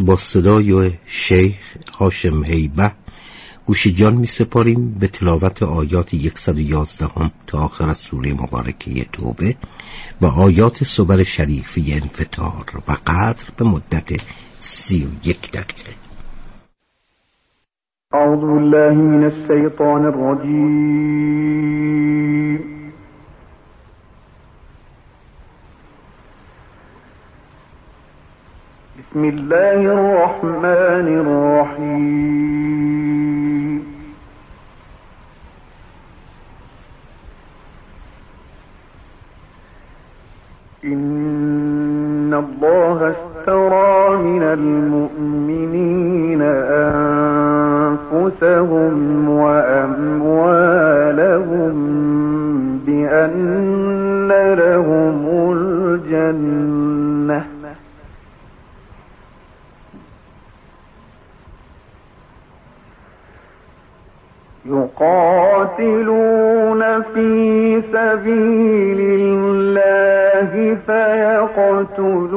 با صدای شیخ هاشم هیبه گوش جان می سپاریم به تلاوت آیات 111 هم تا آخر از سوره مبارکه توبه و آیات سور شریفه انفطار و قدر به مدت سی و یک دقیقه. أعوذ بالله من الشيطان الرجيم بسم الله الرحمن الرحيم. إن الله اشترى من المؤمنين أنفسهم وأموالهم بأن لهم الجنة. يقاتلون في سبيل الله فيقتلون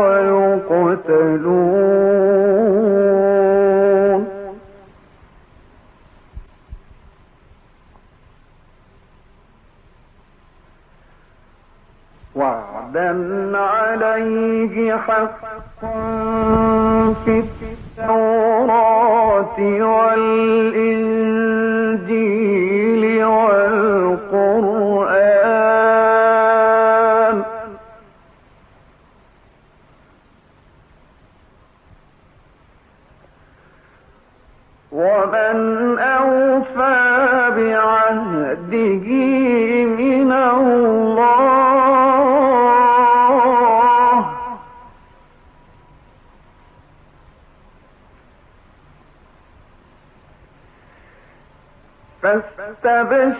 ويقتلون. وعدا عليه حقا في التوراة والإنجيل. never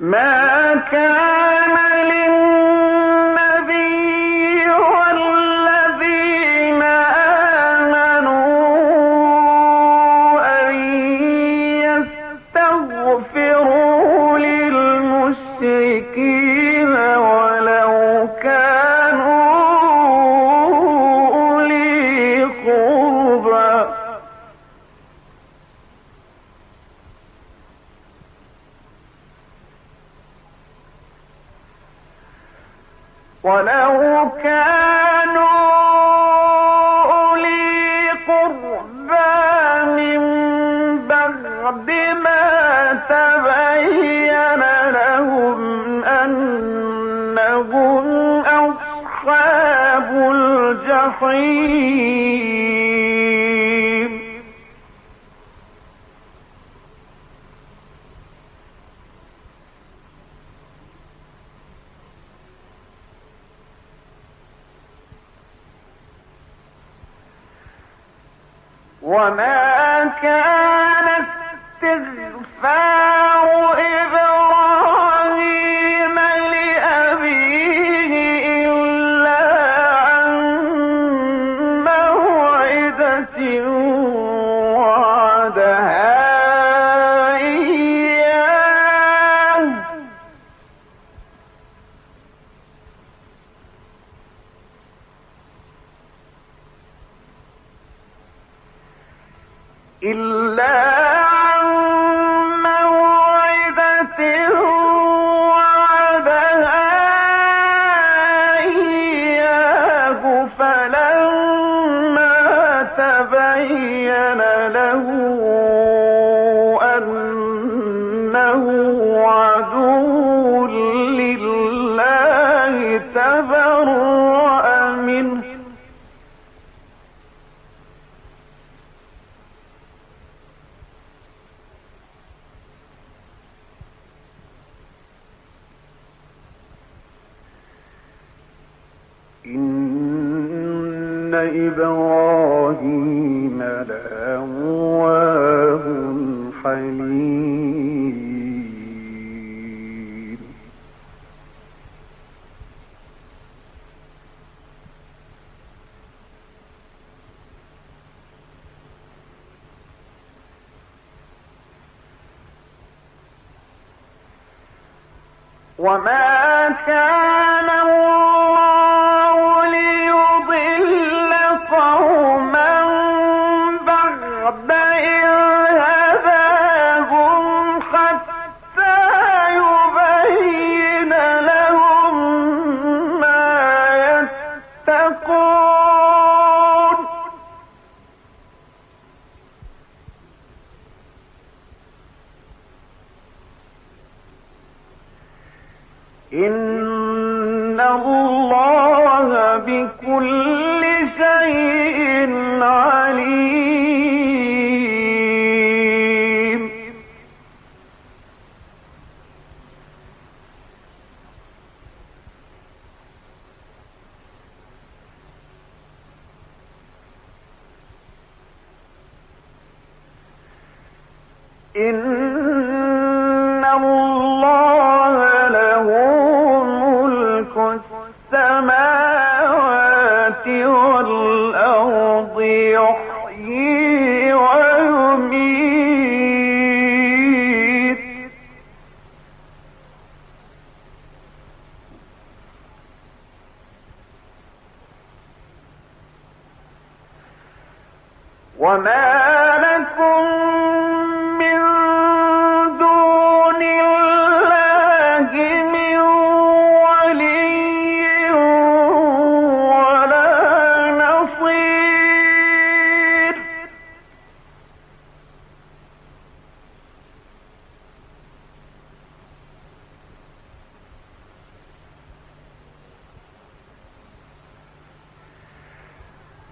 ما عصيم وما وما كان إن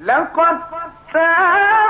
لقد تاب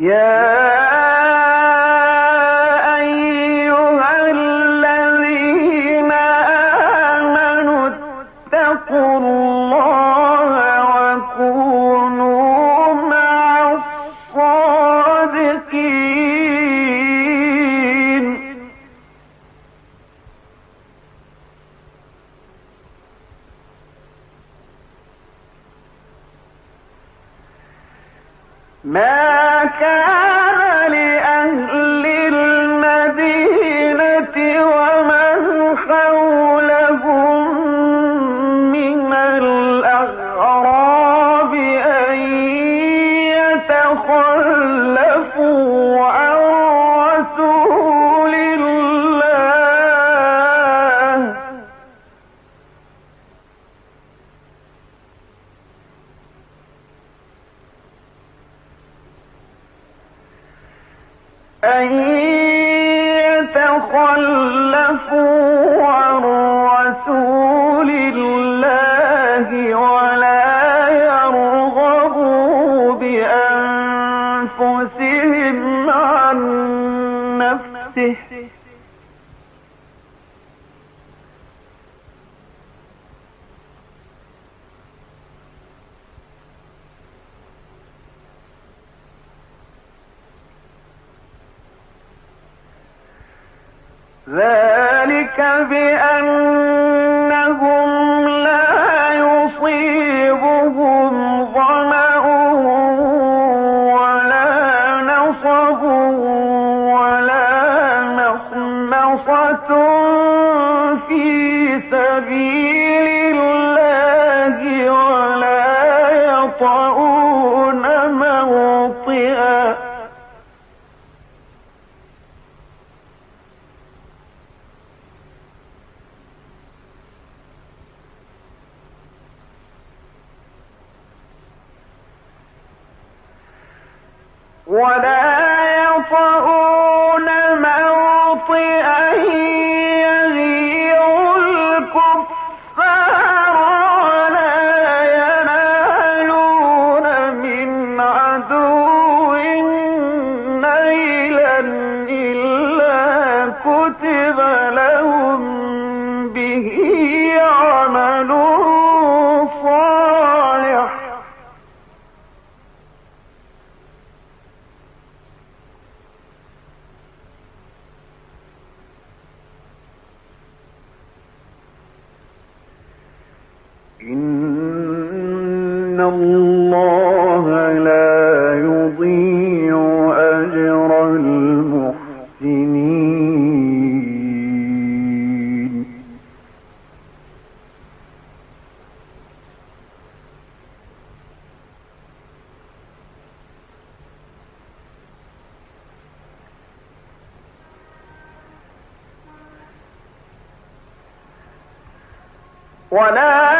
Yeah. بأنفسهم عن نفسه. ولا وما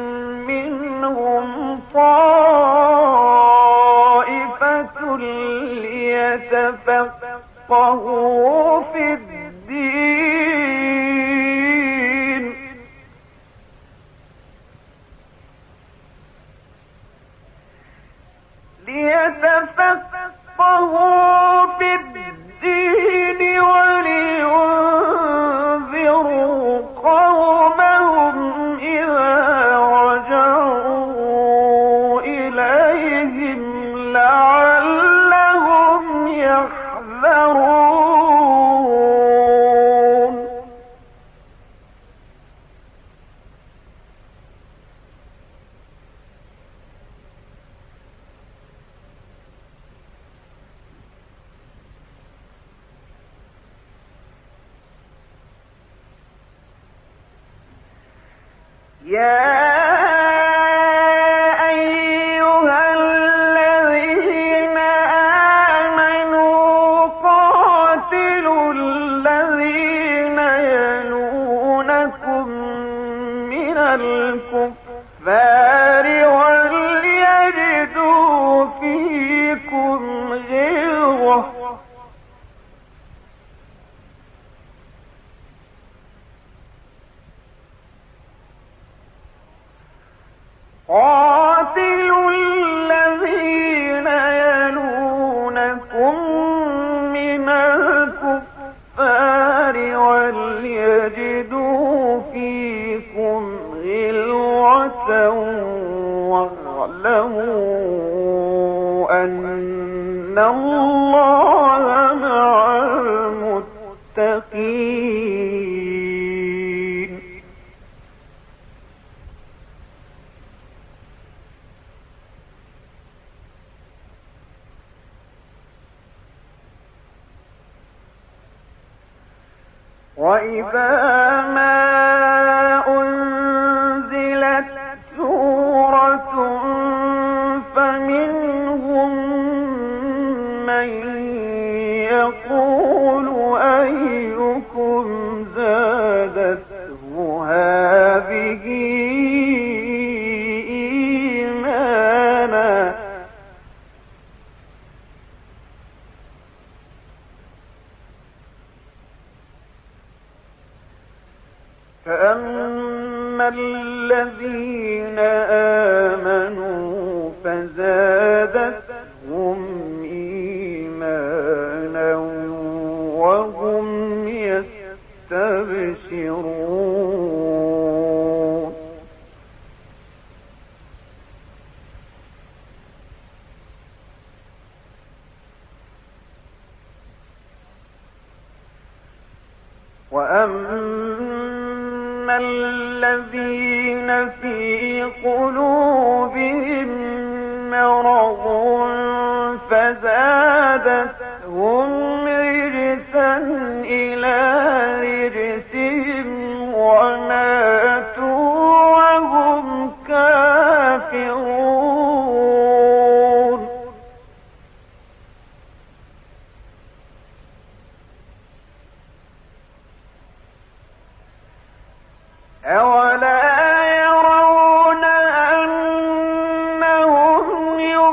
منهم طائفة ليتفقهوا Yeah.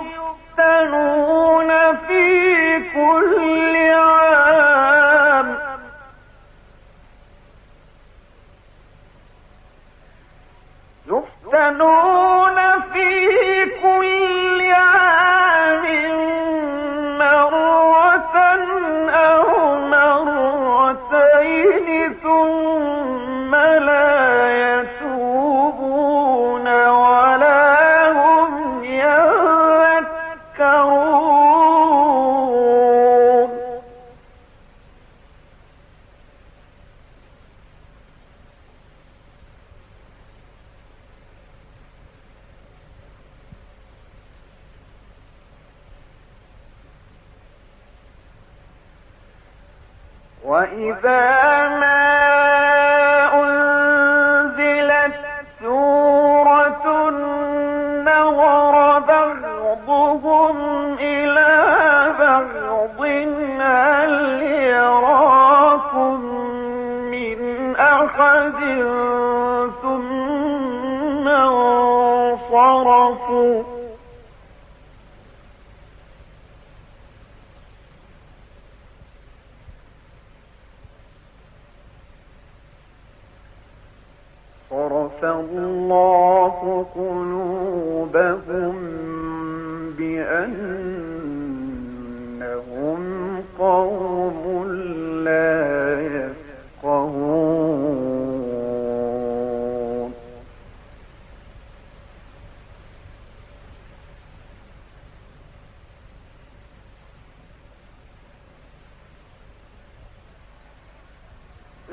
يفتنون في كل there.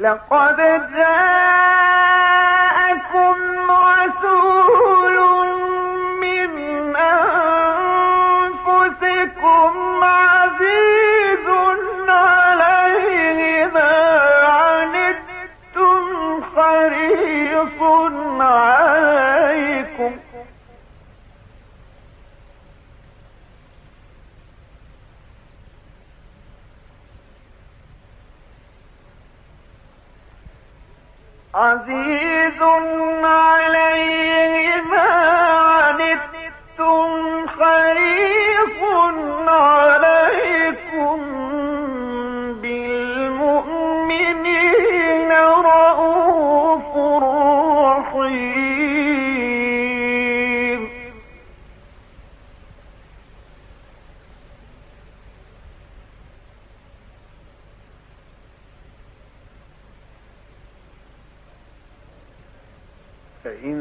لقد جاء عزيز فإن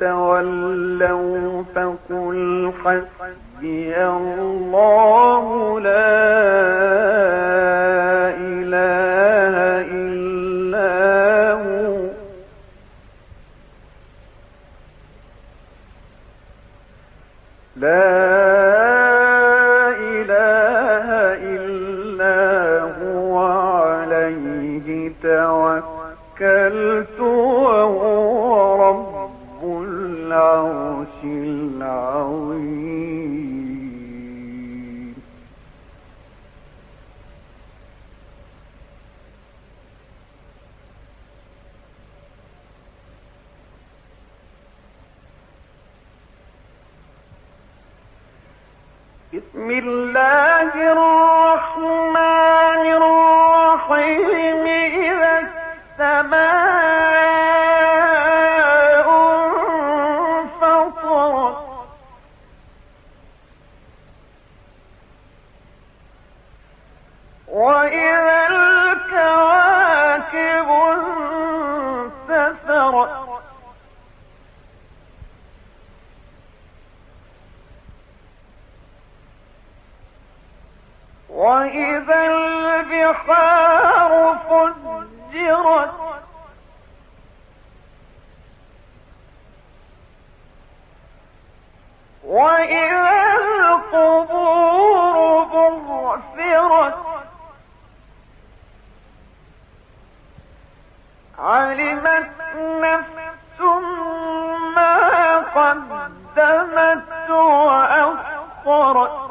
تولوا فقل حسبي الله لا चिल्ला رأيت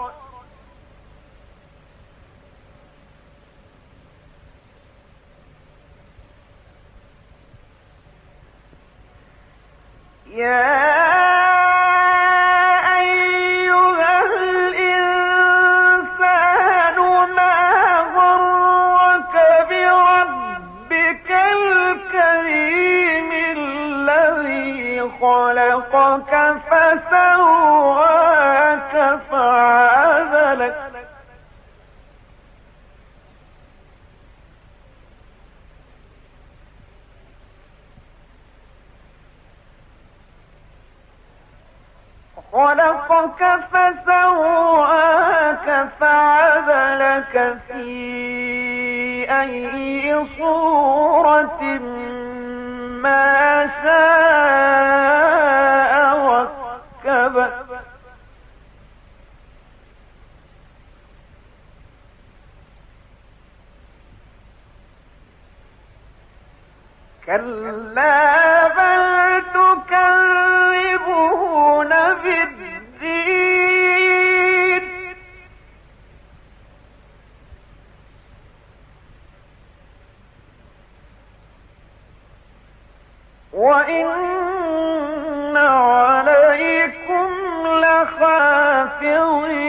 النبأ كلا فرين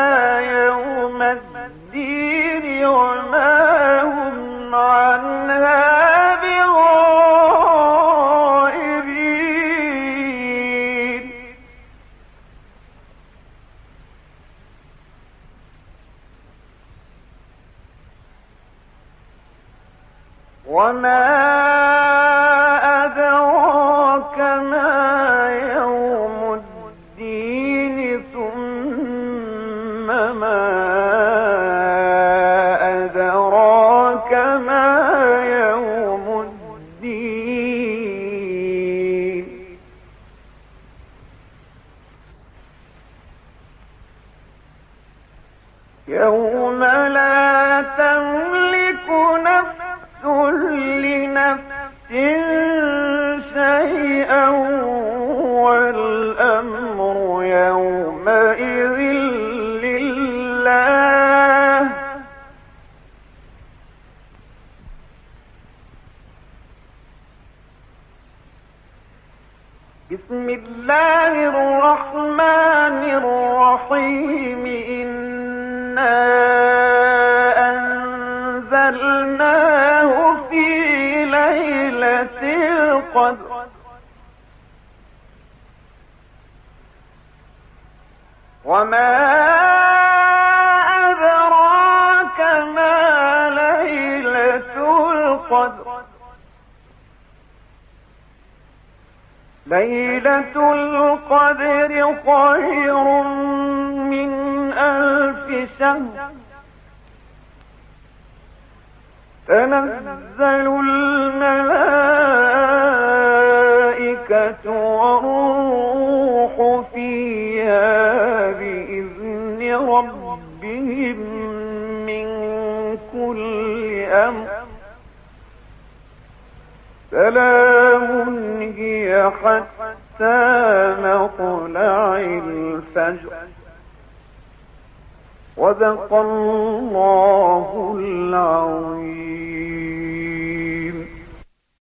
وما أدراك ما ليلة القدر ليلة القدر خير من ألف شهر تنزل الملائكة والروح سلام هي حتى مطلع الفجر. وذق الله العظيم.